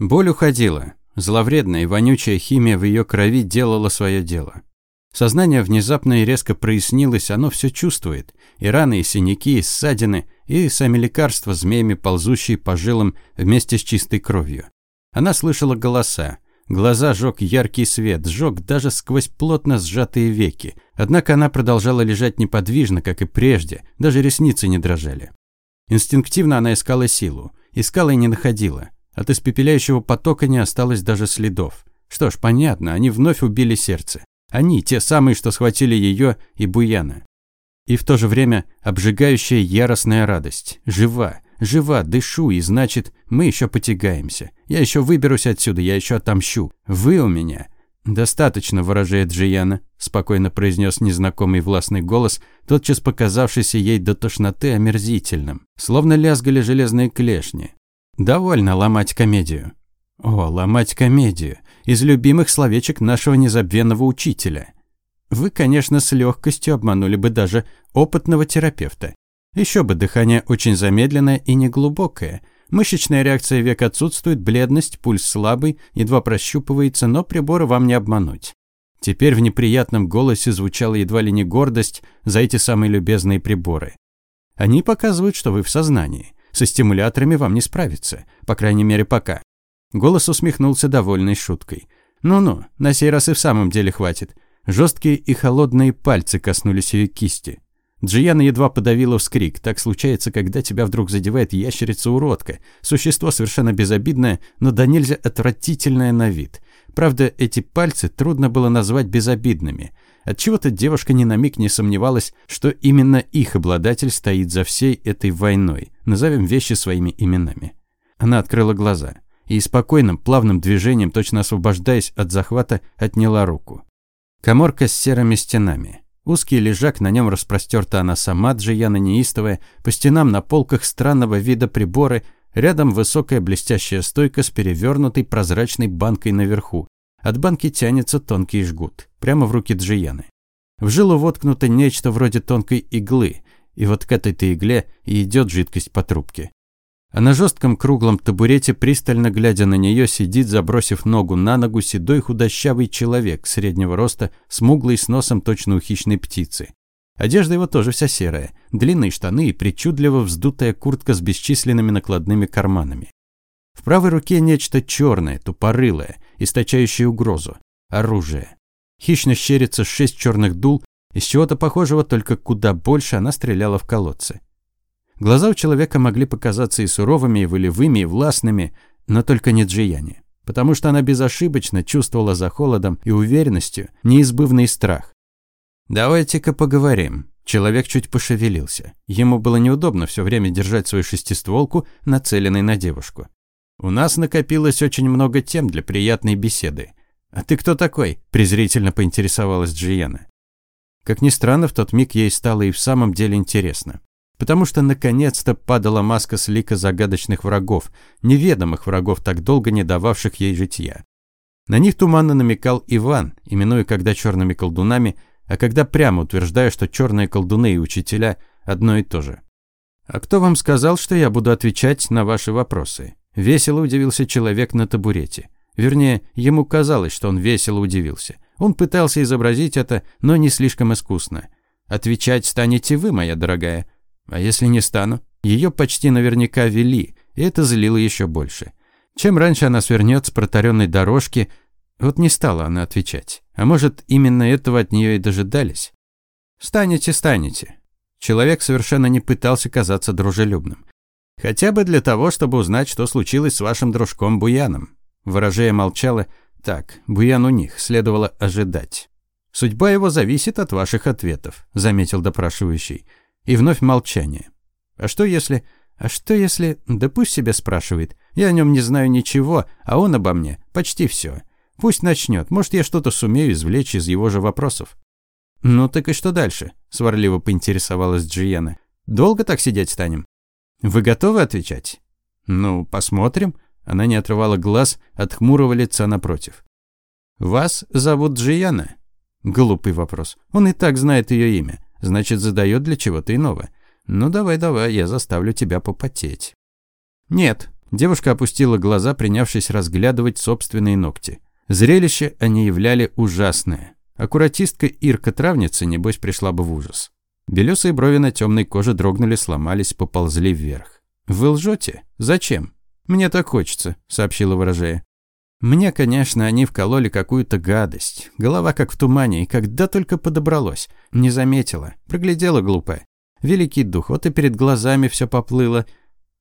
Боль уходила. Зловредная и вонючая химия в ее крови делала свое дело. Сознание внезапно и резко прояснилось, оно все чувствует. И раны, и синяки, и ссадины, и сами лекарства, змеями ползущие по жилам вместе с чистой кровью. Она слышала голоса. Глаза жёг яркий свет, жёг даже сквозь плотно сжатые веки. Однако она продолжала лежать неподвижно, как и прежде, даже ресницы не дрожали. Инстинктивно она искала силу. Искала и не находила. От испепеляющего потока не осталось даже следов. Что ж, понятно, они вновь убили сердце. Они, те самые, что схватили ее и Буяна. И в то же время обжигающая яростная радость. Жива, жива, дышу, и значит, мы еще потягаемся. Я еще выберусь отсюда, я еще отомщу. Вы у меня. Достаточно, выражает Джияна, спокойно произнес незнакомый властный голос, тотчас показавшийся ей до тошноты омерзительным, словно лязгали железные клешни. Довольно ломать комедию. О, ломать комедию из любимых словечек нашего незабвенного учителя. Вы, конечно, с легкостью обманули бы даже опытного терапевта. Еще бы дыхание очень замедленное и неглубокое. Мышечная реакция век отсутствует, бледность, пульс слабый, едва прощупывается, но приборы вам не обмануть. Теперь в неприятном голосе звучала едва ли не гордость за эти самые любезные приборы. Они показывают, что вы в сознании. Со стимуляторами вам не справиться, по крайней мере пока. Голос усмехнулся довольной шуткой. «Ну-ну, на сей раз и в самом деле хватит». Жесткие и холодные пальцы коснулись ее кисти. Джияна едва подавила вскрик. Так случается, когда тебя вдруг задевает ящерица-уродка. Существо совершенно безобидное, но до нельзя отвратительное на вид. Правда, эти пальцы трудно было назвать безобидными. Отчего-то девушка ни на миг не сомневалась, что именно их обладатель стоит за всей этой войной. Назовем вещи своими именами. Она открыла глаза и спокойным, плавным движением, точно освобождаясь от захвата, отняла руку. Коморка с серыми стенами. Узкий лежак, на нем распростерта она сама, Джияна неистовая, по стенам на полках странного вида приборы, рядом высокая блестящая стойка с перевернутой прозрачной банкой наверху. От банки тянется тонкий жгут, прямо в руки Джияны. В жилу воткнуто нечто вроде тонкой иглы, и вот к этой-то игле и идет жидкость по трубке. А на жестком круглом табурете, пристально глядя на нее, сидит, забросив ногу на ногу, седой худощавый человек среднего роста, смуглый с носом точно у хищной птицы. Одежда его тоже вся серая, длинные штаны и причудливо вздутая куртка с бесчисленными накладными карманами. В правой руке нечто черное, тупорылое, источающее угрозу. Оружие. Хищно щерится шесть черных дул, из чего-то похожего, только куда больше она стреляла в колодцы. Глаза у человека могли показаться и суровыми, и волевыми, и властными, но только не Джияне. Потому что она безошибочно чувствовала за холодом и уверенностью неизбывный страх. «Давайте-ка поговорим». Человек чуть пошевелился. Ему было неудобно все время держать свою шестистволку, нацеленной на девушку. «У нас накопилось очень много тем для приятной беседы. А ты кто такой?» – презрительно поинтересовалась Джияна. Как ни странно, в тот миг ей стало и в самом деле интересно потому что наконец-то падала маска с лика загадочных врагов, неведомых врагов, так долго не дававших ей житья. На них туманно намекал Иван, именуя когда черными колдунами, а когда прямо утверждая, что черные колдуны и учителя одно и то же. «А кто вам сказал, что я буду отвечать на ваши вопросы?» Весело удивился человек на табурете. Вернее, ему казалось, что он весело удивился. Он пытался изобразить это, но не слишком искусно. «Отвечать станете вы, моя дорогая», а если не стану? Ее почти наверняка вели, и это злило еще больше. Чем раньше она свернет с протаренной дорожки, вот не стала она отвечать. А может, именно этого от нее и дожидались? «Станете, станете». Человек совершенно не пытался казаться дружелюбным. Хотя бы для того, чтобы узнать, что случилось с вашим дружком Буяном. Ворожея молчала. Так, Буян у них, следовало ожидать. «Судьба его зависит от ваших ответов», – заметил допрашивающий. И вновь молчание. А что если... А что если... Да пусть себя спрашивает. Я о нем не знаю ничего, а он обо мне почти все. Пусть начнет. Может, я что-то сумею извлечь из его же вопросов. «Ну так и что дальше?» – сварливо поинтересовалась Джиена. «Долго так сидеть станем?» «Вы готовы отвечать?» «Ну, посмотрим». Она не отрывала глаз от хмурого лица напротив. «Вас зовут Джияна?» Глупый вопрос. Он и так знает ее имя. Значит, задает для чего-то иного. Ну давай, давай, я заставлю тебя попотеть. Нет, Девушка опустила глаза, принявшись разглядывать собственные ногти. Зрелище они являли ужасное. Аккуратистка Ирка Травница, небось, пришла бы в ужас. Белесые брови на темной коже дрогнули, сломались, поползли вверх. «Вы лжете? Зачем?» «Мне так хочется», — сообщила ворожея. Мне, конечно, они вкололи какую-то гадость. Голова как в тумане, и когда только подобралось. Не заметила. Проглядела глупая. Великий дух, вот и перед глазами все поплыло.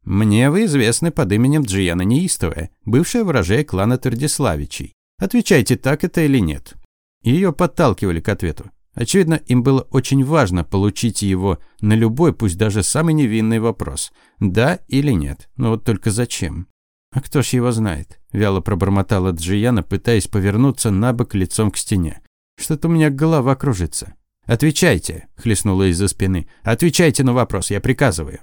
Мне вы известны под именем Джияна Неистовая, бывшая ворожея клана Тердиславичей. Отвечайте, так это или нет. Ее подталкивали к ответу. Очевидно, им было очень важно получить его на любой, пусть даже самый невинный вопрос. Да или нет. Но вот только зачем? А кто ж его знает? Вяло пробормотала Джияна, пытаясь повернуться на бок лицом к стене. Что-то у меня голова кружится. «Отвечайте!» – хлестнула из-за спины. «Отвечайте на вопрос, я приказываю!»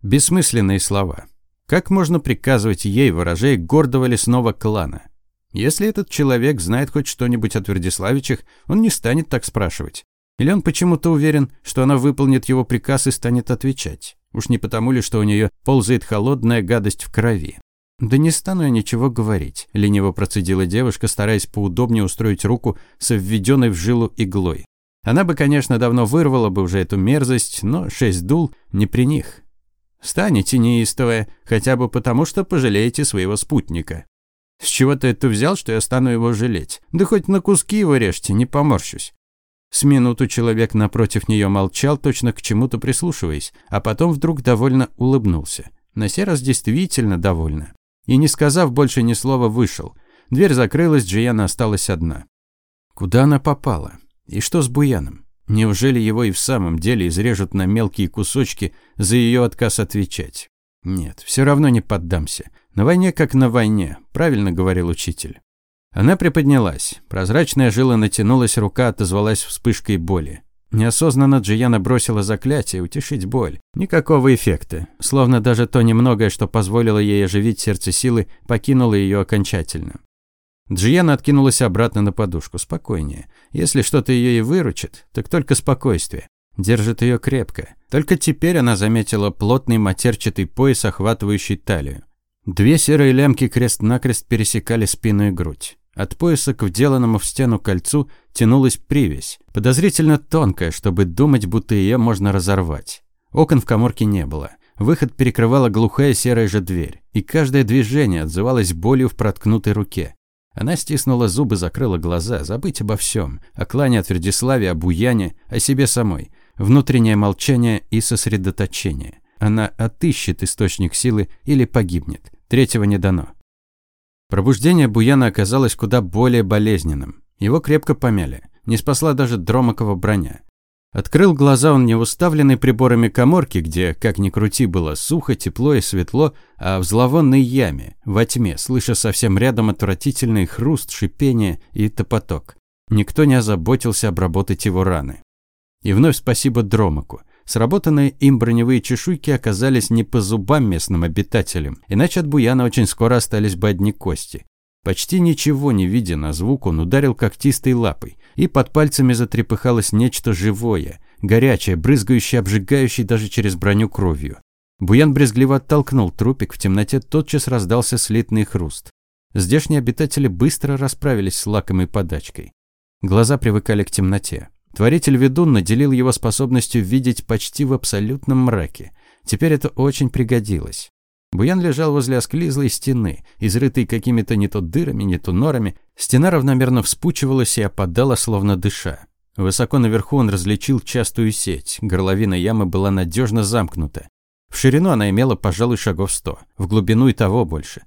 Бессмысленные слова. Как можно приказывать ей, ворожей гордого лесного клана? Если этот человек знает хоть что-нибудь о Твердиславичах, он не станет так спрашивать. Или он почему-то уверен, что она выполнит его приказ и станет отвечать. Уж не потому ли, что у нее ползает холодная гадость в крови. «Да не стану я ничего говорить», – лениво процедила девушка, стараясь поудобнее устроить руку со введенной в жилу иглой. Она бы, конечно, давно вырвала бы уже эту мерзость, но шесть дул не при них. Станете неистовая, хотя бы потому, что пожалеете своего спутника. С чего ты это взял, что я стану его жалеть? Да хоть на куски его режьте, не поморщусь. С минуту человек напротив нее молчал, точно к чему-то прислушиваясь, а потом вдруг довольно улыбнулся. На сей раз действительно довольно. И не сказав больше ни слова, вышел. Дверь закрылась, Джияна осталась одна. Куда она попала? И что с Буяном? Неужели его и в самом деле изрежут на мелкие кусочки за ее отказ отвечать? Нет, все равно не поддамся. На войне как на войне, правильно говорил учитель. Она приподнялась. Прозрачная жила натянулась, рука отозвалась вспышкой боли. Неосознанно Джияна бросила заклятие утешить боль. Никакого эффекта. Словно даже то немногое, что позволило ей оживить сердце силы, покинуло ее окончательно. Джияна откинулась обратно на подушку. Спокойнее. Если что-то ее и выручит, так только спокойствие. Держит ее крепко. Только теперь она заметила плотный матерчатый пояс, охватывающий талию. Две серые лямки крест-накрест пересекали спину и грудь. От пояса к вделанному в стену кольцу тянулась привязь, подозрительно тонкая, чтобы думать, будто ее можно разорвать. Окон в коморке не было. Выход перекрывала глухая серая же дверь, и каждое движение отзывалось болью в проткнутой руке. Она стиснула зубы, закрыла глаза, забыть обо всем, о клане от Твердиславе, о буяне, о себе самой, внутреннее молчание и сосредоточение. Она отыщет источник силы или погибнет. Третьего не дано. Пробуждение Буяна оказалось куда более болезненным. Его крепко помяли. Не спасла даже Дромакова броня. Открыл глаза он не в уставленной приборами коморки, где, как ни крути, было сухо, тепло и светло, а в зловонной яме, во тьме, слыша совсем рядом отвратительный хруст, шипение и топоток. Никто не озаботился обработать его раны. И вновь спасибо Дромаку. Сработанные им броневые чешуйки оказались не по зубам местным обитателям, иначе от Буяна очень скоро остались бы одни кости. Почти ничего не видя на звук, он ударил когтистой лапой, и под пальцами затрепыхалось нечто живое, горячее, брызгающее, обжигающее даже через броню кровью. Буян брезгливо оттолкнул трупик, в темноте тотчас раздался слитный хруст. Здешние обитатели быстро расправились с лакомой подачкой. Глаза привыкали к темноте. Творитель-ведун наделил его способностью видеть почти в абсолютном мраке. Теперь это очень пригодилось. Буян лежал возле осклизлой стены, изрытой какими-то не то дырами, не то норами. Стена равномерно вспучивалась и опадала, словно дыша. Высоко наверху он различил частую сеть. Горловина ямы была надежно замкнута. В ширину она имела, пожалуй, шагов сто, в глубину и того больше.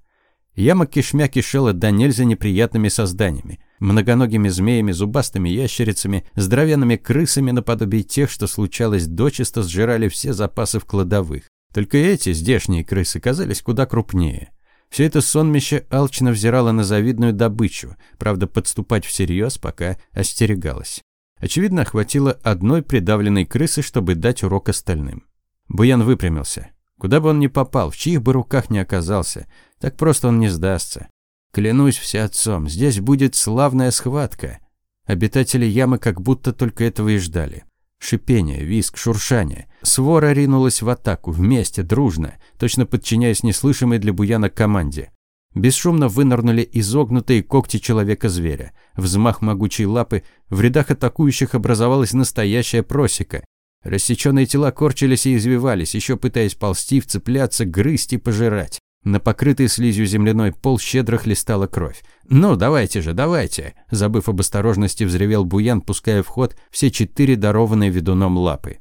Яма кишмя кишела до нельзя неприятными созданиями многоногими змеями, зубастыми ящерицами, здоровенными крысами наподобие тех, что случалось дочисто сжирали все запасы в кладовых. Только эти, здешние крысы, казались куда крупнее. Все это сонмище алчно взирало на завидную добычу, правда, подступать всерьез пока остерегалось. Очевидно, хватило одной придавленной крысы, чтобы дать урок остальным. Буян выпрямился. Куда бы он ни попал, в чьих бы руках ни оказался, так просто он не сдастся. Клянусь всеотцом, здесь будет славная схватка. Обитатели ямы как будто только этого и ждали. Шипение, визг, шуршание. Свора ринулась в атаку, вместе, дружно, точно подчиняясь неслышимой для Буяна команде. Бесшумно вынырнули изогнутые когти человека-зверя. Взмах могучей лапы, в рядах атакующих образовалась настоящая просека. Рассеченные тела корчились и извивались, еще пытаясь ползти, вцепляться, грызть и пожирать. На покрытый слизью земляной пол щедро хлестала кровь. «Ну, давайте же, давайте!» Забыв об осторожности, взревел Буян, пуская в ход все четыре дарованные ведуном лапы.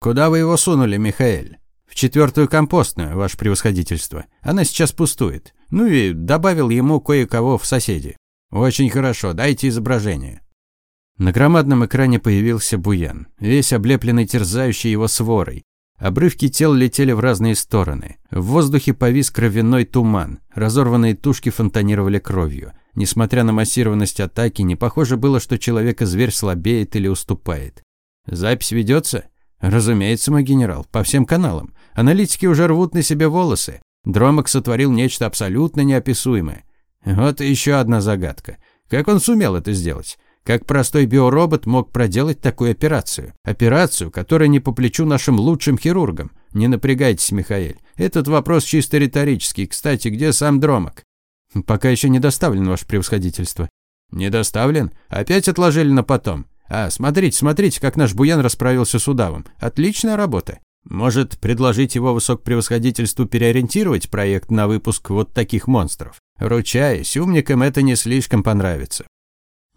«Куда вы его сунули, Михаэль?» «В четвертую компостную, ваше превосходительство. Она сейчас пустует. Ну и добавил ему кое-кого в соседи. Очень хорошо, дайте изображение». На громадном экране появился Буян, весь облепленный терзающей его сворой. Обрывки тел летели в разные стороны. В воздухе повис кровяной туман. Разорванные тушки фонтанировали кровью. Несмотря на массированность атаки, не похоже было, что человека-зверь слабеет или уступает. Запись ведется? Разумеется, мой генерал, по всем каналам. Аналитики уже рвут на себе волосы. Дромок сотворил нечто абсолютно неописуемое. Вот еще одна загадка. Как он сумел это сделать? Как простой биоробот мог проделать такую операцию? Операцию, которая не по плечу нашим лучшим хирургам. Не напрягайтесь, Михаил. Этот вопрос чисто риторический. Кстати, где сам Дромок? Пока еще не доставлен, ваше превосходительство. Не доставлен? Опять отложили на потом. А, смотрите, смотрите, как наш Буян расправился с удавом. Отличная работа. Может, предложить его высокопревосходительству переориентировать проект на выпуск вот таких монстров? Ручаюсь, умникам это не слишком понравится.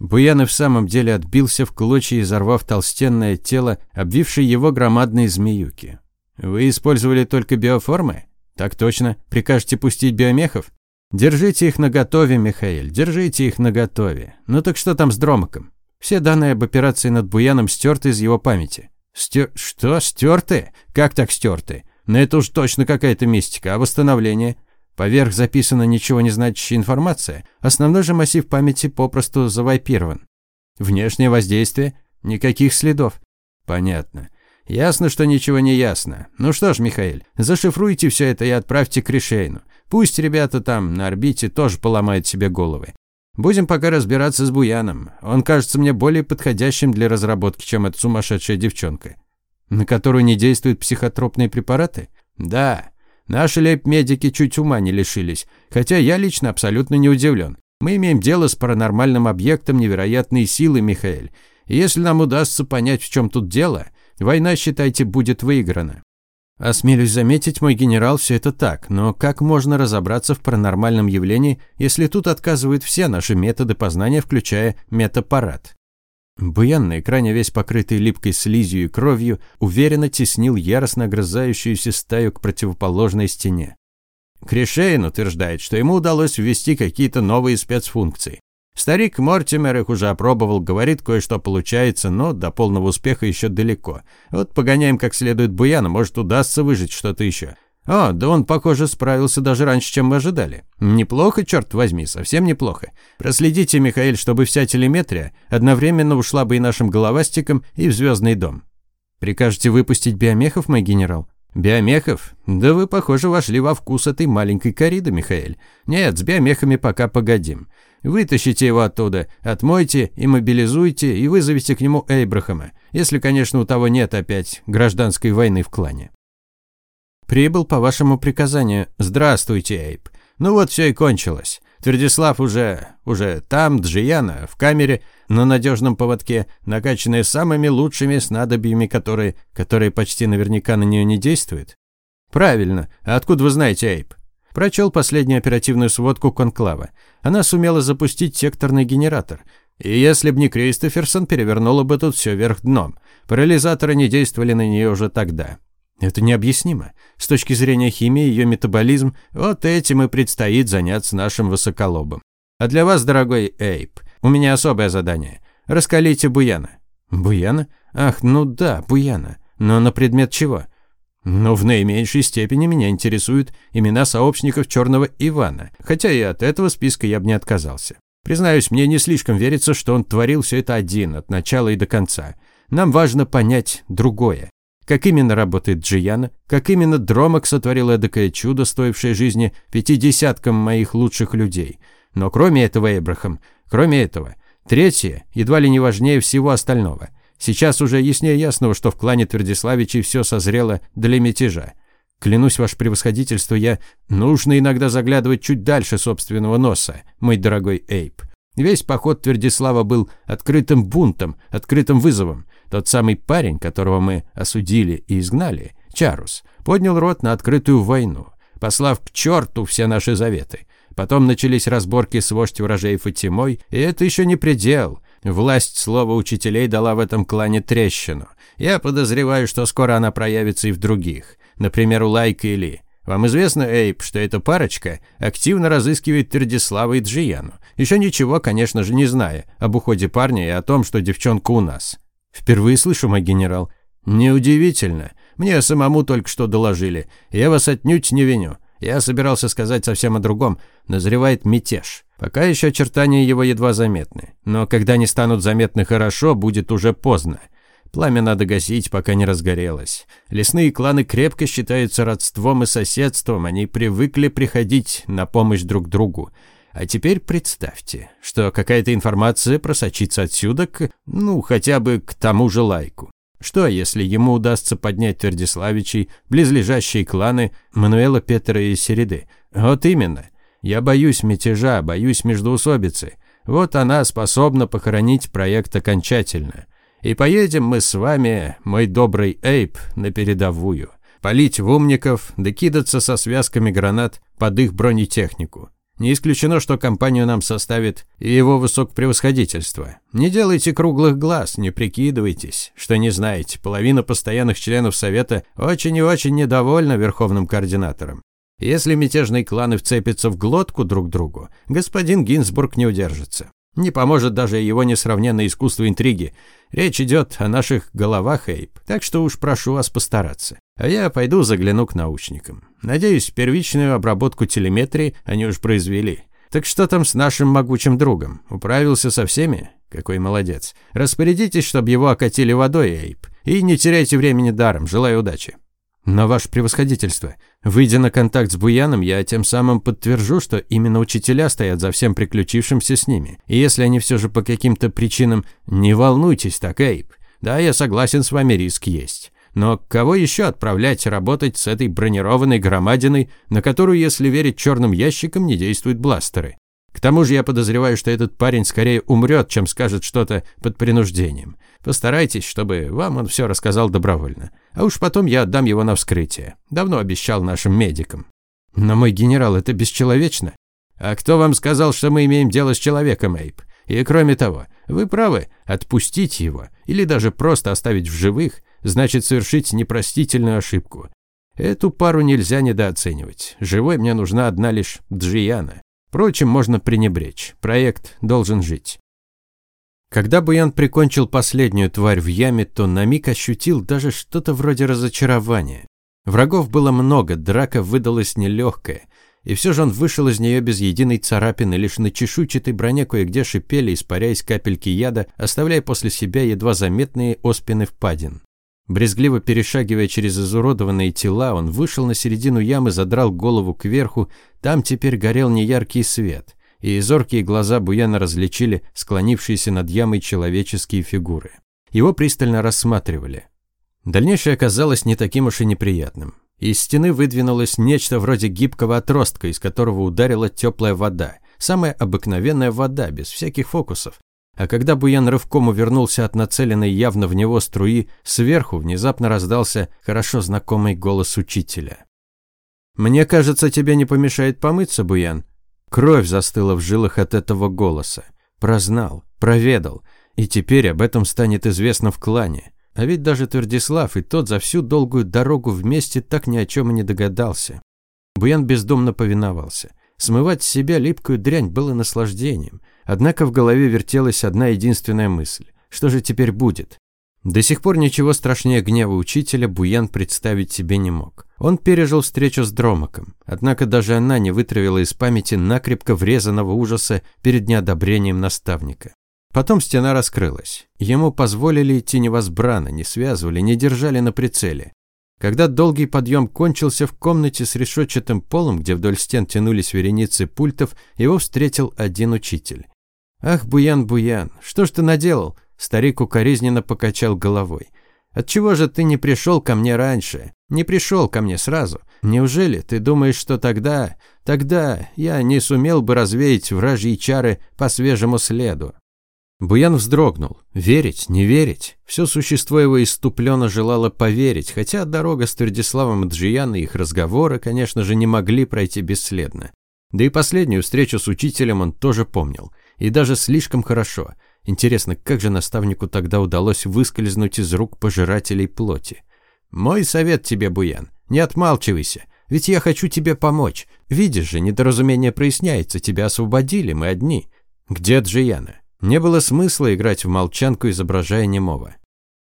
Буян и в самом деле отбился в клочья, изорвав толстенное тело, обвившее его громадные змеюки. «Вы использовали только биоформы?» «Так точно. Прикажете пустить биомехов?» «Держите их наготове, Михаил, держите их наготове. Ну так что там с Дромоком?» Все данные об операции над Буяном стерты из его памяти. Стер... Что? Стерты? Как так стерты? Но это уж точно какая-то мистика. А восстановление? Поверх записана ничего не значащая информация. Основной же массив памяти попросту завайпирован. Внешнее воздействие? Никаких следов. Понятно. Ясно, что ничего не ясно. Ну что ж, Михаил, зашифруйте все это и отправьте к Ришейну. Пусть ребята там на орбите тоже поломают себе головы. Будем пока разбираться с Буяном. Он кажется мне более подходящим для разработки, чем эта сумасшедшая девчонка. На которую не действуют психотропные препараты? Да. Наши лейб-медики чуть ума не лишились, хотя я лично абсолютно не удивлен. Мы имеем дело с паранормальным объектом невероятной силы, Михаил. Если нам удастся понять, в чем тут дело, война, считайте, будет выиграна. Осмелюсь заметить, мой генерал, все это так, но как можно разобраться в паранормальном явлении, если тут отказывают все наши методы познания, включая метапарат? Буян на экране, весь покрытый липкой слизью и кровью, уверенно теснил яростно огрызающуюся стаю к противоположной стене. Кришейн утверждает, что ему удалось ввести какие-то новые спецфункции. Старик Мортимер их уже опробовал, говорит, кое-что получается, но до полного успеха еще далеко. Вот погоняем как следует Буяна, может удастся выжить что-то еще. О, да он, похоже, справился даже раньше, чем мы ожидали. Неплохо, черт возьми, совсем неплохо. Проследите, Михаил, чтобы вся телеметрия одновременно ушла бы и нашим головастикам, и в Звездный дом. Прикажете выпустить биомехов, мой генерал? Биомехов? Да вы, похоже, вошли во вкус этой маленькой кориды, Михаил. Нет, с биомехами пока погодим. Вытащите его оттуда, отмойте и мобилизуйте, и вызовите к нему Эйбрахама, если, конечно, у того нет опять гражданской войны в клане. «Прибыл по вашему приказанию. Здравствуйте, Эйп. Ну вот все и кончилось. Твердислав уже... уже там, Джияна, в камере, на надежном поводке, накачанная самыми лучшими снадобьями, которые... которые почти наверняка на нее не действуют. Правильно. А откуда вы знаете, Эйп? Прочел последнюю оперативную сводку Конклава. Она сумела запустить секторный генератор. И если б не Кристоферсон, перевернула бы тут все вверх дном. Парализаторы не действовали на нее уже тогда. Это необъяснимо. С точки зрения химии, ее метаболизм, вот этим и предстоит заняться нашим высоколобом. А для вас, дорогой Эйп, у меня особое задание. Раскалите Буяна. Буяна? Ах, ну да, Буяна. Но на предмет чего? Но в наименьшей степени меня интересуют имена сообщников Черного Ивана, хотя и от этого списка я бы не отказался. Признаюсь, мне не слишком верится, что он творил все это один, от начала и до конца. Нам важно понять другое. Как именно работает Джияна, как именно Дромок сотворил эдакое чудо, стоившее жизни пятидесяткам моих лучших людей. Но кроме этого, Эбрахам, кроме этого, третье, едва ли не важнее всего остального. Сейчас уже яснее ясного, что в клане Твердиславичей все созрело для мятежа. Клянусь, ваше превосходительство, я... Нужно иногда заглядывать чуть дальше собственного носа, мой дорогой Эйп. Весь поход Твердислава был открытым бунтом, открытым вызовом. Тот самый парень, которого мы осудили и изгнали, Чарус, поднял рот на открытую войну, послав к черту все наши заветы. Потом начались разборки с вождь вражей Фатимой, и это еще не предел. Власть слова учителей дала в этом клане трещину. Я подозреваю, что скоро она проявится и в других. Например, у Лайка и Ли. Вам известно, Эйп, что эта парочка активно разыскивает Твердислава и Джияну. Еще ничего, конечно же, не зная об уходе парня и о том, что девчонка у нас. Впервые слышу, мой генерал. Неудивительно. Мне самому только что доложили. Я вас отнюдь не виню. Я собирался сказать совсем о другом. Назревает мятеж. Пока еще очертания его едва заметны. Но когда они станут заметны хорошо, будет уже поздно. Пламя надо гасить, пока не разгорелось. Лесные кланы крепко считаются родством и соседством, они привыкли приходить на помощь друг другу. А теперь представьте, что какая-то информация просочится отсюда к, ну, хотя бы к тому же лайку. Что, если ему удастся поднять Твердиславичей, близлежащие кланы Мануэла, Петра и Середы? Вот именно. Я боюсь мятежа, боюсь междоусобицы. Вот она способна похоронить проект окончательно. И поедем мы с вами, мой добрый Эйп, на передовую. Полить в умников, да со связками гранат под их бронетехнику. Не исключено, что компанию нам составит и его высокопревосходительство. Не делайте круглых глаз, не прикидывайтесь, что не знаете. Половина постоянных членов Совета очень и очень недовольна верховным координатором. Если мятежные кланы вцепятся в глотку друг другу, господин Гинзбург не удержится. Не поможет даже его несравненное искусство интриги. Речь идет о наших головах, Эйп. Так что уж прошу вас постараться. А я пойду загляну к научникам. Надеюсь, первичную обработку телеметрии они уж произвели. Так что там с нашим могучим другом? Управился со всеми? Какой молодец. Распорядитесь, чтобы его окатили водой, Эйп. И не теряйте времени даром. Желаю удачи. Но, ваше превосходительство, выйдя на контакт с Буяном, я тем самым подтвержу, что именно учителя стоят за всем приключившимся с ними. И если они все же по каким-то причинам... Не волнуйтесь так, Эйп. Да, я согласен с вами, риск есть. Но кого еще отправлять работать с этой бронированной громадиной, на которую, если верить черным ящикам, не действуют бластеры? К тому же я подозреваю, что этот парень скорее умрет, чем скажет что-то под принуждением. Постарайтесь, чтобы вам он все рассказал добровольно. А уж потом я отдам его на вскрытие. Давно обещал нашим медикам. Но мой генерал, это бесчеловечно. А кто вам сказал, что мы имеем дело с человеком, Эйп? И кроме того, вы правы, отпустить его или даже просто оставить в живых значит совершить непростительную ошибку. Эту пару нельзя недооценивать. Живой мне нужна одна лишь Джияна. Впрочем, можно пренебречь. Проект должен жить. Когда Буян прикончил последнюю тварь в яме, то на миг ощутил даже что-то вроде разочарования. Врагов было много, драка выдалась нелегкая. И все же он вышел из нее без единой царапины, лишь на чешуйчатой броне кое-где шипели, испаряясь капельки яда, оставляя после себя едва заметные оспины впадин. Брезгливо перешагивая через изуродованные тела, он вышел на середину ямы, задрал голову кверху, там теперь горел неяркий свет – и зоркие глаза Буяна различили склонившиеся над ямой человеческие фигуры. Его пристально рассматривали. Дальнейшее оказалось не таким уж и неприятным. Из стены выдвинулось нечто вроде гибкого отростка, из которого ударила теплая вода. Самая обыкновенная вода, без всяких фокусов. А когда Буян рывком увернулся от нацеленной явно в него струи, сверху внезапно раздался хорошо знакомый голос учителя. «Мне кажется, тебе не помешает помыться, Буян», Кровь застыла в жилах от этого голоса. Прознал, проведал, и теперь об этом станет известно в клане. А ведь даже Твердислав и тот за всю долгую дорогу вместе так ни о чем и не догадался. Буян бездумно повиновался. Смывать с себя липкую дрянь было наслаждением. Однако в голове вертелась одна единственная мысль. Что же теперь будет? До сих пор ничего страшнее гнева учителя Буян представить себе не мог. Он пережил встречу с Дромаком, однако даже она не вытравила из памяти накрепко врезанного ужаса перед неодобрением наставника. Потом стена раскрылась. Ему позволили идти невозбранно, не связывали, не держали на прицеле. Когда долгий подъем кончился в комнате с решетчатым полом, где вдоль стен тянулись вереницы пультов, его встретил один учитель. «Ах, Буян, Буян, что ж ты наделал? Старик укоризненно покачал головой. «Отчего же ты не пришел ко мне раньше? Не пришел ко мне сразу? Неужели ты думаешь, что тогда... Тогда я не сумел бы развеять вражьи чары по свежему следу?» Буян вздрогнул. Верить, не верить. Все существо его иступленно желало поверить, хотя дорога с Твердиславом Джиян и их разговоры, конечно же, не могли пройти бесследно. Да и последнюю встречу с учителем он тоже помнил. И даже слишком хорошо. Интересно, как же наставнику тогда удалось выскользнуть из рук пожирателей плоти? «Мой совет тебе, Буян, не отмалчивайся, ведь я хочу тебе помочь. Видишь же, недоразумение проясняется, тебя освободили, мы одни. Где Джияна?» Не было смысла играть в молчанку, изображая немого.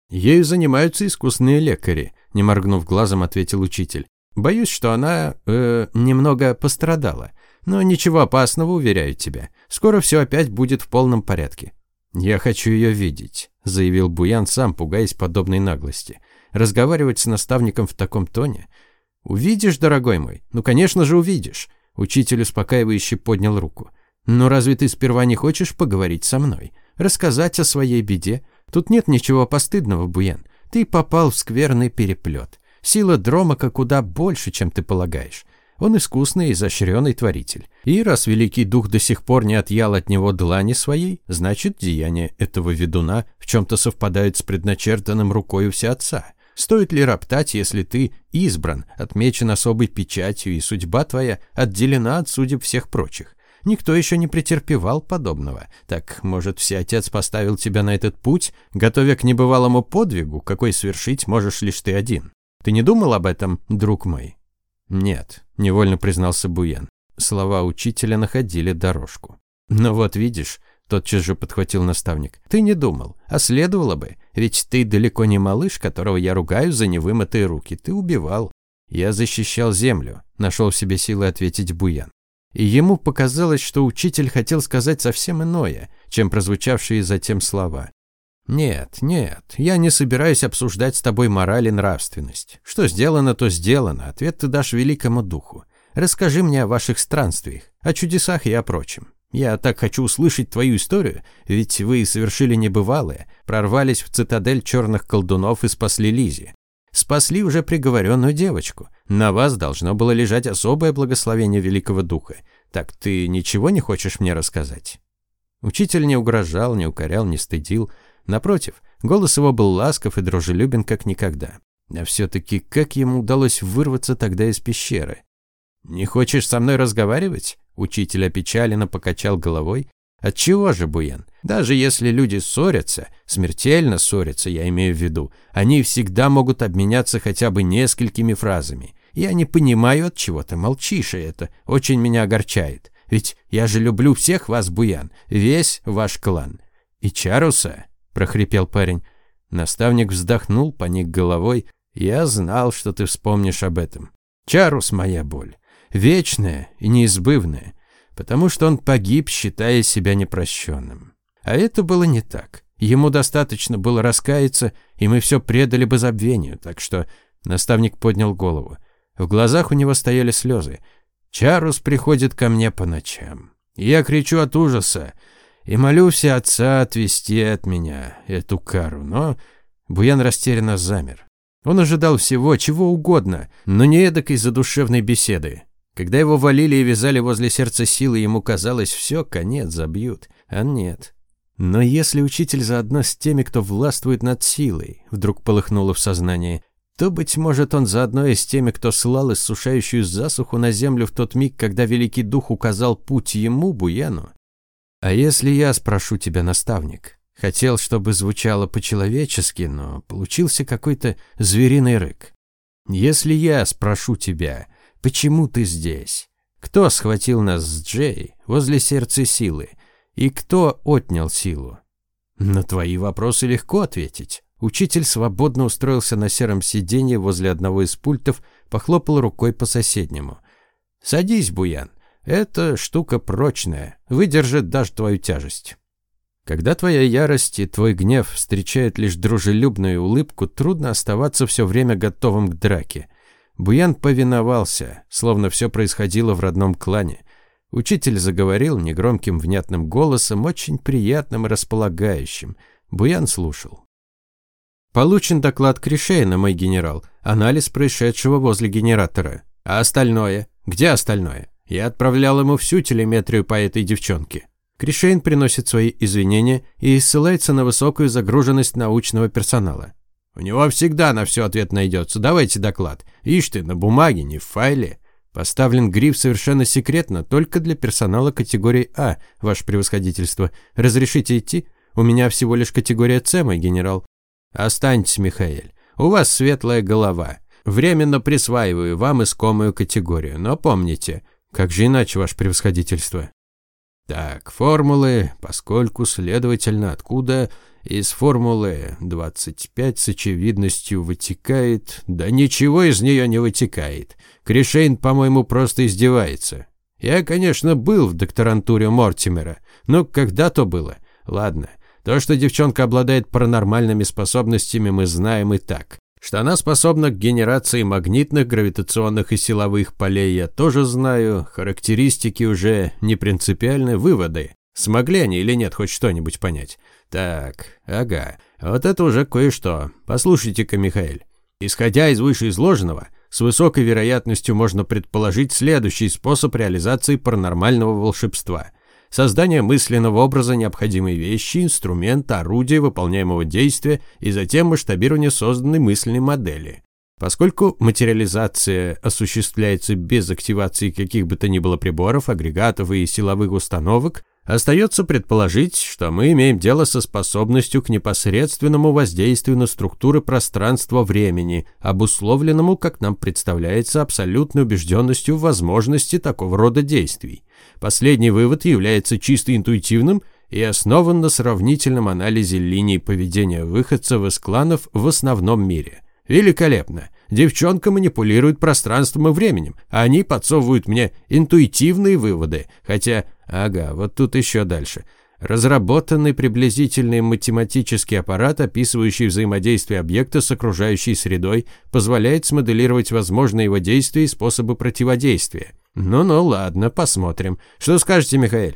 «Ею занимаются искусные лекари», – не моргнув глазом, ответил учитель. «Боюсь, что она... Э, немного пострадала. Но ничего опасного, уверяю тебя. Скоро все опять будет в полном порядке». «Я хочу ее видеть», – заявил Буян, сам пугаясь подобной наглости. «Разговаривать с наставником в таком тоне? Увидишь, дорогой мой? Ну, конечно же, увидишь». Учитель успокаивающе поднял руку. Но разве ты сперва не хочешь поговорить со мной? Рассказать о своей беде? Тут нет ничего постыдного, Буен. Ты попал в скверный переплет. Сила Дромака куда больше, чем ты полагаешь. Он искусный и изощренный творитель. И раз Великий Дух до сих пор не отъял от него длани своей, значит, деяния этого ведуна в чем-то совпадают с предначертанным рукою Всеотца. Стоит ли роптать, если ты избран, отмечен особой печатью, и судьба твоя отделена от судеб всех прочих? Никто еще не претерпевал подобного. Так, может, всеотец поставил тебя на этот путь, готовя к небывалому подвигу, какой свершить можешь лишь ты один? Ты не думал об этом, друг мой? Нет, невольно признался Буен. Слова учителя находили дорожку. Ну вот видишь, тотчас же подхватил наставник. Ты не думал, а следовало бы, ведь ты далеко не малыш, которого я ругаю за невымытые руки. Ты убивал. Я защищал землю, нашел в себе силы ответить Буян и ему показалось, что учитель хотел сказать совсем иное, чем прозвучавшие затем слова. «Нет, нет, я не собираюсь обсуждать с тобой мораль и нравственность. Что сделано, то сделано, ответ ты дашь великому духу. Расскажи мне о ваших странствиях, о чудесах и о прочем. Я так хочу услышать твою историю, ведь вы совершили небывалое, прорвались в цитадель черных колдунов и спасли Лизи. Спасли уже приговоренную девочку. На вас должно было лежать особое благословение Великого Духа. Так ты ничего не хочешь мне рассказать?» Учитель не угрожал, не укорял, не стыдил. Напротив, голос его был ласков и дружелюбен, как никогда. А все-таки как ему удалось вырваться тогда из пещеры? «Не хочешь со мной разговаривать?» Учитель опечаленно покачал головой. Отчего же, Буен? Даже если люди ссорятся, смертельно ссорятся, я имею в виду, они всегда могут обменяться хотя бы несколькими фразами. Я не понимаю, от чего ты молчишь, и это очень меня огорчает. Ведь я же люблю всех вас, Буян, весь ваш клан. И Чаруса, прохрипел парень. Наставник вздохнул, поник головой. Я знал, что ты вспомнишь об этом. Чарус моя боль, вечная и неизбывная потому что он погиб, считая себя непрощенным. А это было не так. Ему достаточно было раскаяться, и мы все предали бы забвению, так что наставник поднял голову. В глазах у него стояли слезы. Чарус приходит ко мне по ночам. Я кричу от ужаса и молю все отца отвести от меня эту кару, но Буян растерянно замер. Он ожидал всего, чего угодно, но не эдакой задушевной беседы. Когда его валили и вязали возле сердца силы, ему казалось, все, конец, забьют. А нет. Но если учитель заодно с теми, кто властвует над силой, вдруг полыхнуло в сознании, то, быть может, он заодно и с теми, кто слал иссушающую засуху на землю в тот миг, когда Великий Дух указал путь ему, Буяну. А если я спрошу тебя, наставник? Хотел, чтобы звучало по-человечески, но получился какой-то звериный рык. Если я спрошу тебя, Почему ты здесь? Кто схватил нас с Джей возле сердца силы? И кто отнял силу? На твои вопросы легко ответить. Учитель свободно устроился на сером сиденье возле одного из пультов, похлопал рукой по соседнему. «Садись, Буян. Эта штука прочная, выдержит даже твою тяжесть». Когда твоя ярость и твой гнев встречают лишь дружелюбную улыбку, трудно оставаться все время готовым к драке. Буян повиновался, словно все происходило в родном клане. Учитель заговорил негромким внятным голосом, очень приятным и располагающим. Буян слушал. Получен доклад Кришейна, мой генерал. Анализ происшедшего возле генератора. А остальное? Где остальное? Я отправлял ему всю телеметрию по этой девчонке. Кришейн приносит свои извинения и ссылается на высокую загруженность научного персонала. У него всегда на все ответ найдется. Давайте доклад. Ишь ты, на бумаге, не в файле. Поставлен гриф совершенно секретно, только для персонала категории А, ваше превосходительство. Разрешите идти? У меня всего лишь категория С, мой генерал. Останьтесь, Михаэль. У вас светлая голова. Временно присваиваю вам искомую категорию, но помните, как же иначе, ваше превосходительство? Так, формулы, поскольку, следовательно, откуда из формулы 25 с очевидностью вытекает... Да ничего из нее не вытекает. Кришейн, по-моему, просто издевается. Я, конечно, был в докторантуре Мортимера, но когда то было? Ладно, то, что девчонка обладает паранормальными способностями, мы знаем и так. Что она способна к генерации магнитных, гравитационных и силовых полей, я тоже знаю. Характеристики уже не принципиальны, выводы. Смогли они или нет хоть что-нибудь понять? Так, ага, вот это уже кое-что. Послушайте-ка, Михаил. Исходя из вышеизложенного, с высокой вероятностью можно предположить следующий способ реализации паранормального волшебства. Создание мысленного образа необходимой вещи, инструмента, орудия выполняемого действия и затем масштабирование созданной мысленной модели. Поскольку материализация осуществляется без активации каких бы то ни было приборов, агрегатов и силовых установок, Остается предположить, что мы имеем дело со способностью к непосредственному воздействию на структуры пространства-времени, обусловленному, как нам представляется, абсолютной убежденностью в возможности такого рода действий. Последний вывод является чисто интуитивным и основан на сравнительном анализе линий поведения выходцев из кланов в основном мире. Великолепно! Девчонка манипулирует пространством и временем, а они подсовывают мне интуитивные выводы, хотя Ага, вот тут еще дальше. Разработанный приблизительный математический аппарат, описывающий взаимодействие объекта с окружающей средой, позволяет смоделировать возможные его действия и способы противодействия. Ну-ну, ладно, посмотрим. Что скажете, Михаил?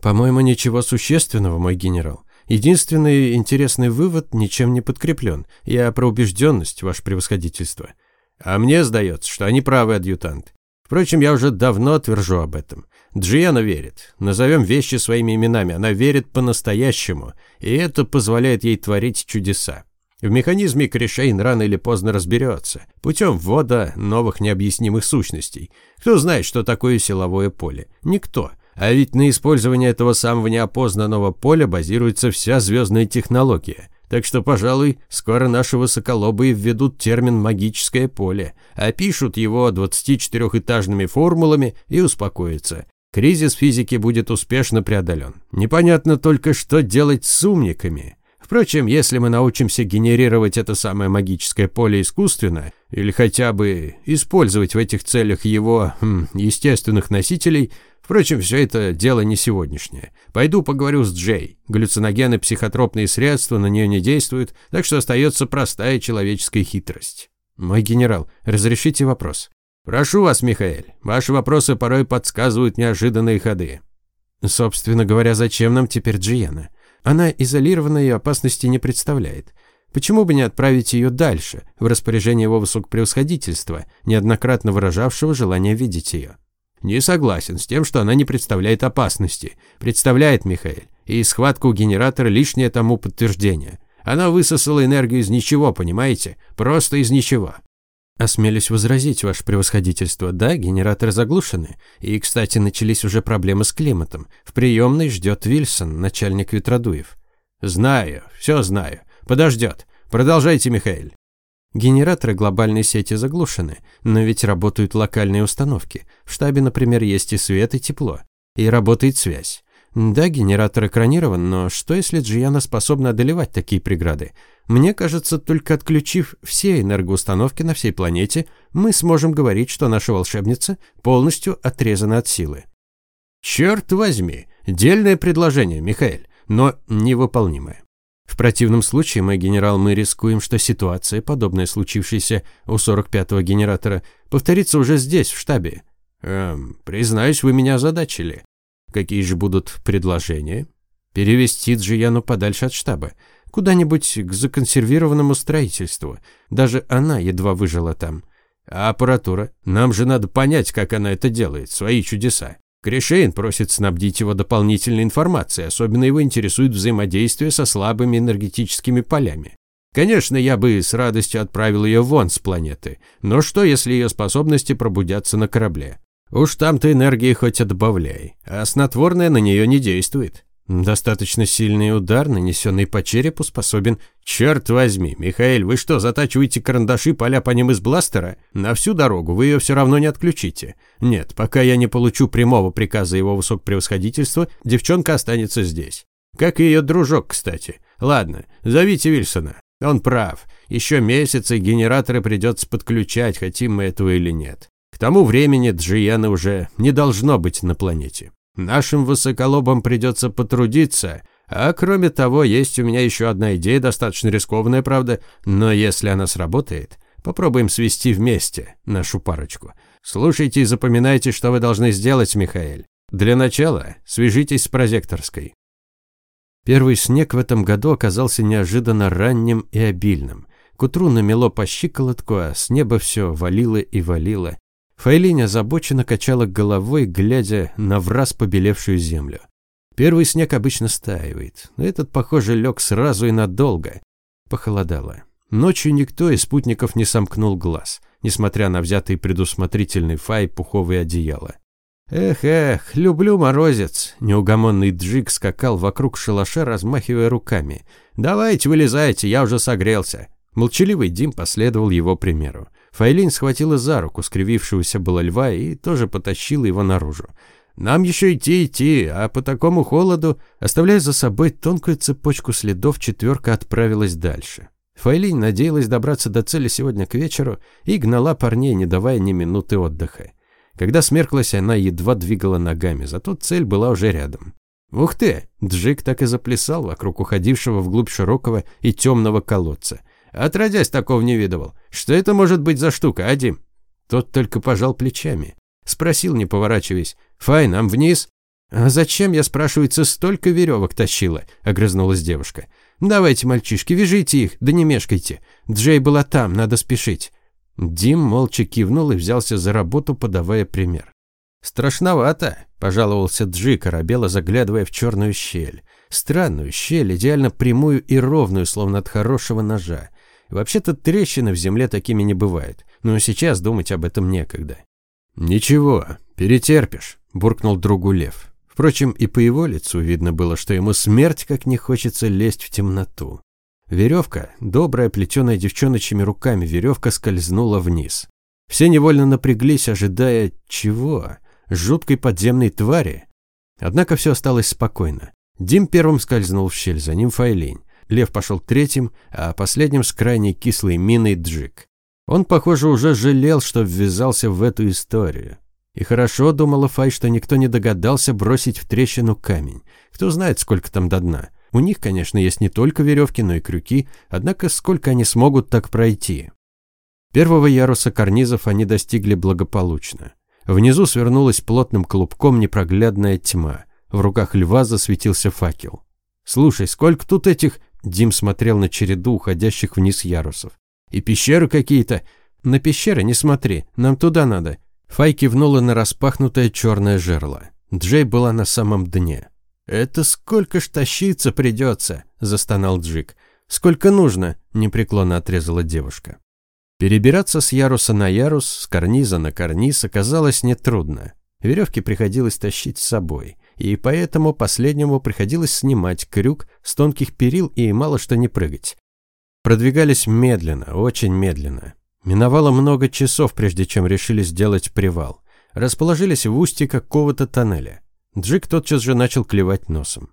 По-моему, ничего существенного, мой генерал. Единственный интересный вывод ничем не подкреплен. Я про убежденность, ваше превосходительство. А мне сдается, что они правы, адъютант. Впрочем, я уже давно твержу об этом. Джиана верит. Назовем вещи своими именами. Она верит по-настоящему, и это позволяет ей творить чудеса. В механизме Кришейн рано или поздно разберется, путем ввода новых необъяснимых сущностей. Кто знает, что такое силовое поле? Никто. А ведь на использовании этого самого неопознанного поля базируется вся звездная технология. Так что, пожалуй, скоро наши высоколобые введут термин «магическое поле», опишут его 24-этажными формулами и успокоятся. Кризис физики будет успешно преодолен. Непонятно только, что делать с умниками. Впрочем, если мы научимся генерировать это самое магическое поле искусственно, или хотя бы использовать в этих целях его хм, естественных носителей, впрочем, все это дело не сегодняшнее. Пойду поговорю с Джей. Галлюциногены, психотропные средства на нее не действуют, так что остается простая человеческая хитрость. Мой генерал, разрешите вопрос? Прошу вас, Михаил. Ваши вопросы порой подсказывают неожиданные ходы. Собственно говоря, зачем нам теперь Джиена? Она изолированной опасности не представляет. Почему бы не отправить ее дальше, в распоряжение его высокопревосходительства, неоднократно выражавшего желание видеть ее? Не согласен с тем, что она не представляет опасности. Представляет, Михаил. И схватка у генератора лишнее тому подтверждение. Она высосала энергию из ничего, понимаете? Просто из ничего. Осмелюсь возразить, ваше превосходительство. Да, генераторы заглушены. И, кстати, начались уже проблемы с климатом. В приемной ждет Вильсон, начальник ветродуев. Знаю, все знаю. Подождет. Продолжайте, Михаил. Генераторы глобальной сети заглушены, но ведь работают локальные установки. В штабе, например, есть и свет, и тепло. И работает связь. Да, генератор экранирован, но что если Джиана способна одолевать такие преграды? Мне кажется, только отключив все энергоустановки на всей планете, мы сможем говорить, что наша волшебница полностью отрезана от силы. Черт возьми, дельное предложение, Михаил, но невыполнимое. В противном случае, мой генерал, мы рискуем, что ситуация, подобная случившейся у 45-го генератора, повторится уже здесь, в штабе. Эм, признаюсь, вы меня озадачили. Какие же будут предложения? Перевести Джияну подальше от штаба. Куда-нибудь к законсервированному строительству. Даже она едва выжила там. А аппаратура? Нам же надо понять, как она это делает, свои чудеса. Кришейн просит снабдить его дополнительной информацией, особенно его интересует взаимодействие со слабыми энергетическими полями. Конечно, я бы с радостью отправил ее вон с планеты, но что, если ее способности пробудятся на корабле? Уж там-то энергии хоть отбавляй, а снотворное на нее не действует. Достаточно сильный удар, нанесенный по черепу, способен... Черт возьми, Михаил, вы что, затачиваете карандаши, поля по ним из бластера? На всю дорогу вы ее все равно не отключите. Нет, пока я не получу прямого приказа его высокопревосходительства, девчонка останется здесь. Как и ее дружок, кстати. Ладно, зовите Вильсона. Он прав. Еще месяцы генераторы придется подключать, хотим мы этого или нет. К тому времени Джияна уже не должно быть на планете. Нашим высоколобам придется потрудиться, а кроме того, есть у меня еще одна идея, достаточно рискованная, правда, но если она сработает, попробуем свести вместе нашу парочку. Слушайте и запоминайте, что вы должны сделать, Михаил. Для начала свяжитесь с прозекторской. Первый снег в этом году оказался неожиданно ранним и обильным. К утру намело по щиколотку, а с неба все валило и валило. Файлинь озабоченно качала головой, глядя на враз побелевшую землю. Первый снег обычно стаивает, но этот, похоже, лег сразу и надолго. Похолодало. Ночью никто из спутников не сомкнул глаз, несмотря на взятый предусмотрительный фай пуховые одеяла. Эх, эх, люблю морозец. Неугомонный джик скакал вокруг шалаша, размахивая руками. Давайте, вылезайте, я уже согрелся. Молчаливый Дим последовал его примеру. Файлин схватила за руку скривившегося было льва и тоже потащила его наружу. «Нам еще идти, идти, а по такому холоду...» Оставляя за собой тонкую цепочку следов, четверка отправилась дальше. Файлин надеялась добраться до цели сегодня к вечеру и гнала парней, не давая ни минуты отдыха. Когда смерклась, она едва двигала ногами, зато цель была уже рядом. Ух ты! Джик так и заплясал вокруг уходившего вглубь широкого и темного колодца – Отродясь, такого не видывал. Что это может быть за штука, Адим? Тот только пожал плечами. Спросил, не поворачиваясь. «Фай, нам вниз?» «А зачем, я, спрашивается, столько веревок тащила?» – огрызнулась девушка. «Давайте, мальчишки, вяжите их, да не мешкайте. Джей была там, надо спешить». Дим молча кивнул и взялся за работу, подавая пример. «Страшновато», – пожаловался Джи, корабела, заглядывая в черную щель. Странную щель, идеально прямую и ровную, словно от хорошего ножа. Вообще-то трещины в земле такими не бывают, но сейчас думать об этом некогда. «Ничего, перетерпишь», – буркнул другу Лев. Впрочем, и по его лицу видно было, что ему смерть как не хочется лезть в темноту. Веревка, добрая, плетеная девчоночьими руками, веревка скользнула вниз. Все невольно напряглись, ожидая чего? Жуткой подземной твари? Однако все осталось спокойно. Дим первым скользнул в щель, за ним Файлинь. Лев пошел третьим, а последним с крайней кислой миной Джик. Он, похоже, уже жалел, что ввязался в эту историю. И хорошо, думала Фай, что никто не догадался бросить в трещину камень. Кто знает, сколько там до дна. У них, конечно, есть не только веревки, но и крюки, однако сколько они смогут так пройти? Первого яруса карнизов они достигли благополучно. Внизу свернулась плотным клубком непроглядная тьма. В руках льва засветился факел. «Слушай, сколько тут этих Дим смотрел на череду уходящих вниз ярусов. «И пещеры какие-то. На пещеры не смотри, нам туда надо». Фай кивнула на распахнутое черное жерло. Джей была на самом дне. «Это сколько ж тащиться придется?» – застонал Джик. «Сколько нужно?» – непреклонно отрезала девушка. Перебираться с яруса на ярус, с карниза на карниз оказалось нетрудно. Веревки приходилось тащить с собой и поэтому последнему приходилось снимать крюк с тонких перил и мало что не прыгать. Продвигались медленно, очень медленно. Миновало много часов, прежде чем решили сделать привал. Расположились в устье какого-то тоннеля. Джик тотчас же начал клевать носом.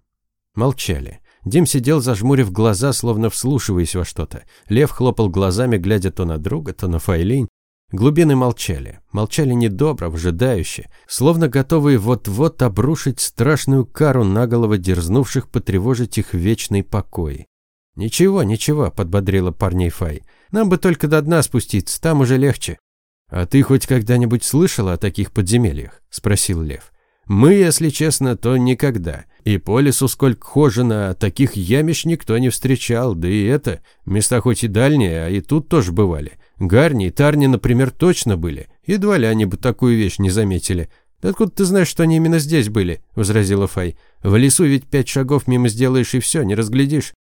Молчали. Дим сидел, зажмурив глаза, словно вслушиваясь во что-то. Лев хлопал глазами, глядя то на друга, то на Файлинь. Глубины молчали, молчали недобро, вжидающе, словно готовые вот-вот обрушить страшную кару на головы дерзнувших потревожить их вечный покой. «Ничего, ничего», — подбодрила парней Фай. «Нам бы только до дна спуститься, там уже легче». «А ты хоть когда-нибудь слышала о таких подземельях?» — спросил Лев. «Мы, если честно, то никогда. И по лесу сколько хожено, а таких ямищ никто не встречал. Да и это, места хоть и дальние, а и тут тоже бывали. Гарни и Тарни, например, точно были. Ли они бы такую вещь не заметили. «Да откуда ты знаешь, что они именно здесь были?» – возразила Фай. «В лесу ведь пять шагов мимо сделаешь и все, не разглядишь».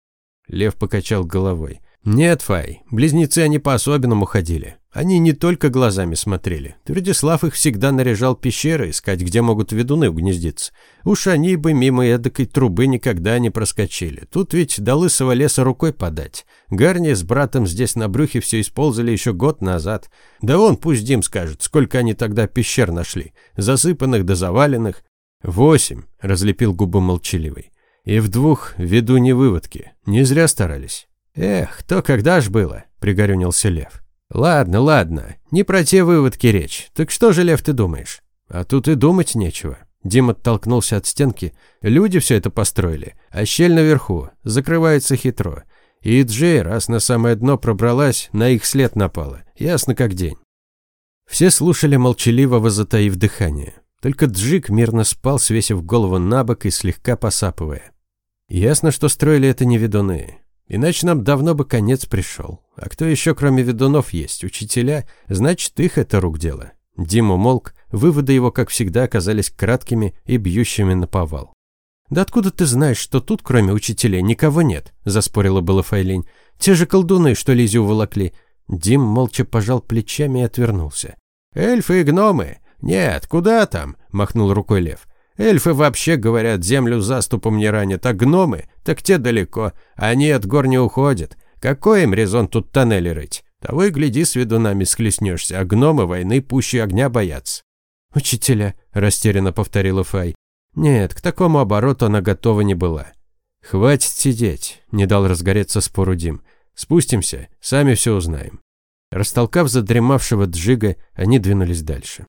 Лев покачал головой. «Нет, Фай, близнецы они по-особенному ходили. Они не только глазами смотрели. Твердислав их всегда наряжал пещеры искать, где могут ведуны угнездиться. Уж они бы мимо эдакой трубы никогда не проскочили. Тут ведь до лысого леса рукой подать. Гарни с братом здесь на брюхе все исползали еще год назад. Да вон, пусть Дим скажет, сколько они тогда пещер нашли. Засыпанных да заваленных. «Восемь», – разлепил губы молчаливый. «И в двух ведуни выводки. Не зря старались». «Эх, то когда ж было?» – пригорюнился Лев. «Ладно, ладно, не про те выводки речь. Так что же, Лев, ты думаешь?» «А тут и думать нечего». Дим оттолкнулся от стенки. Люди все это построили, а щель наверху, закрывается хитро. И Джей, раз на самое дно пробралась, на их след напала. Ясно как день. Все слушали молчаливо, затаив дыхание. Только Джик мирно спал, свесив голову на бок и слегка посапывая. Ясно, что строили это не ведуны. Иначе нам давно бы конец пришел. А кто еще, кроме ведунов, есть? Учителя? Значит, их это рук дело. Дима молк, выводы его, как всегда, оказались краткими и бьющими на повал. «Да откуда ты знаешь, что тут, кроме учителей, никого нет?» – заспорила была Файлинь. «Те же колдуны, что Лизю уволокли». Дим молча пожал плечами и отвернулся. «Эльфы и гномы? Нет, куда там?» – махнул рукой Лев. Эльфы вообще, говорят, землю заступом не ранят, а гномы, так те далеко. Они от гор не уходят. Какой им резон тут тоннели рыть? Того и гляди, с ведунами схлестнешься, а гномы войны пуще огня боятся. «Учителя», – растерянно повторила Фай. Нет, к такому обороту она готова не была. «Хватит сидеть», – не дал разгореться спору Дим. «Спустимся, сами все узнаем». Растолкав задремавшего Джига, они двинулись дальше.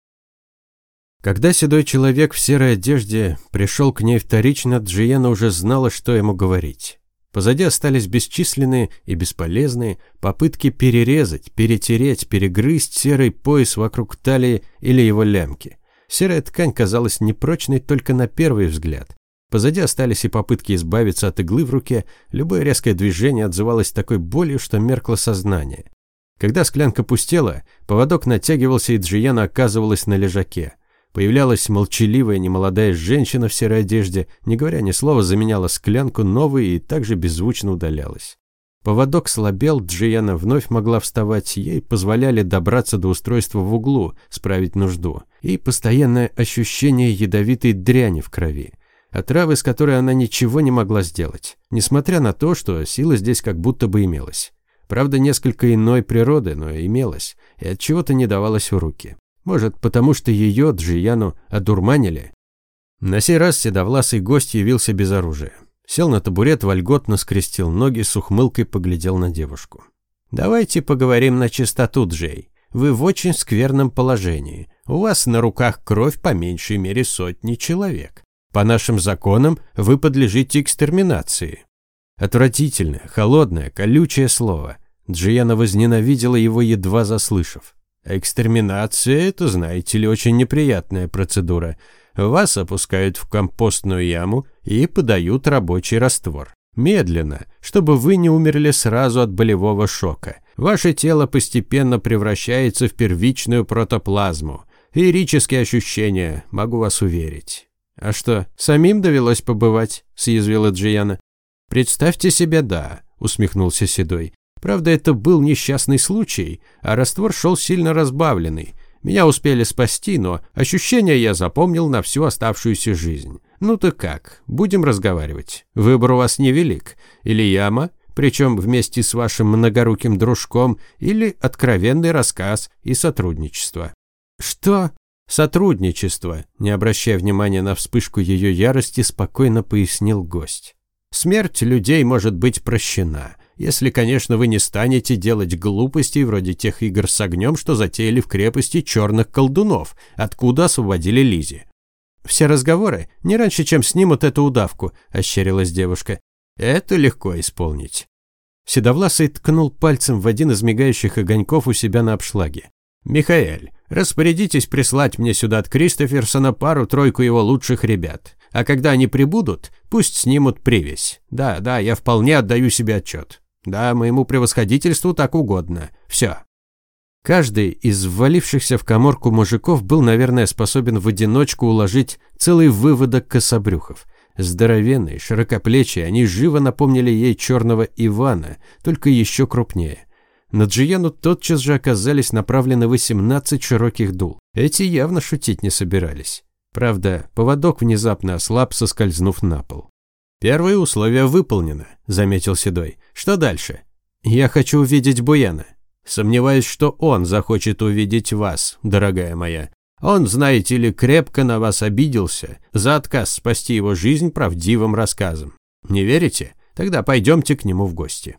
Когда седой человек в серой одежде пришел к ней вторично, Джиена уже знала, что ему говорить. Позади остались бесчисленные и бесполезные попытки перерезать, перетереть, перегрызть серый пояс вокруг талии или его лямки. Серая ткань казалась непрочной только на первый взгляд. Позади остались и попытки избавиться от иглы в руке, любое резкое движение отзывалось такой болью, что меркло сознание. Когда склянка пустела, поводок натягивался, и Джияна оказывалась на лежаке. Появлялась молчаливая немолодая женщина в серой одежде, не говоря ни слова, заменяла склянку новой и также беззвучно удалялась. Поводок слабел, Джиана вновь могла вставать, ей позволяли добраться до устройства в углу, справить нужду. И постоянное ощущение ядовитой дряни в крови. Отравы, с которой она ничего не могла сделать, несмотря на то, что сила здесь как будто бы имелась. Правда, несколько иной природы, но имелась, и от чего-то не давалась в руки. Может, потому что ее, Джияну, одурманили? На сей раз седовласый гость явился без оружия. Сел на табурет, вольготно скрестил ноги, с ухмылкой поглядел на девушку. «Давайте поговорим на чистоту, Джей. Вы в очень скверном положении. У вас на руках кровь по меньшей мере сотни человек. По нашим законам вы подлежите экстерминации». Отвратительное, холодное, колючее слово. Джияна возненавидела его, едва заслышав. Экстерминация – это, знаете ли, очень неприятная процедура. Вас опускают в компостную яму и подают рабочий раствор. Медленно, чтобы вы не умерли сразу от болевого шока. Ваше тело постепенно превращается в первичную протоплазму. Феерические ощущения, могу вас уверить. А что, самим довелось побывать? съязвила Джияна. Представьте себе, да, усмехнулся Седой. Правда, это был несчастный случай, а раствор шел сильно разбавленный. Меня успели спасти, но ощущения я запомнил на всю оставшуюся жизнь. Ну так как, будем разговаривать. Выбор у вас невелик. Или яма, причем вместе с вашим многоруким дружком, или откровенный рассказ и сотрудничество. Что? Сотрудничество, не обращая внимания на вспышку ее ярости, спокойно пояснил гость. Смерть людей может быть прощена. Если, конечно, вы не станете делать глупостей вроде тех игр с огнем, что затеяли в крепости черных колдунов, откуда освободили Лизи. «Все разговоры не раньше, чем снимут эту удавку», – ощерилась девушка. «Это легко исполнить». Седовласый ткнул пальцем в один из мигающих огоньков у себя на обшлаге. «Михаэль, распорядитесь прислать мне сюда от Кристоферсона пару-тройку его лучших ребят. А когда они прибудут, пусть снимут привязь. Да, да, я вполне отдаю себе отчет. Да, моему превосходительству так угодно. Все. Каждый из ввалившихся в коморку мужиков был, наверное, способен в одиночку уложить целый выводок кособрюхов. Здоровенные, широкоплечие, они живо напомнили ей черного Ивана, только еще крупнее. На Джиену тотчас же оказались направлены 18 широких дул. Эти явно шутить не собирались. Правда, поводок внезапно ослаб, соскользнув на пол. «Первое условие выполнено», – заметил Седой. «Что дальше?» «Я хочу увидеть Буяна». «Сомневаюсь, что он захочет увидеть вас, дорогая моя. Он, знаете ли, крепко на вас обиделся за отказ спасти его жизнь правдивым рассказом. Не верите? Тогда пойдемте к нему в гости».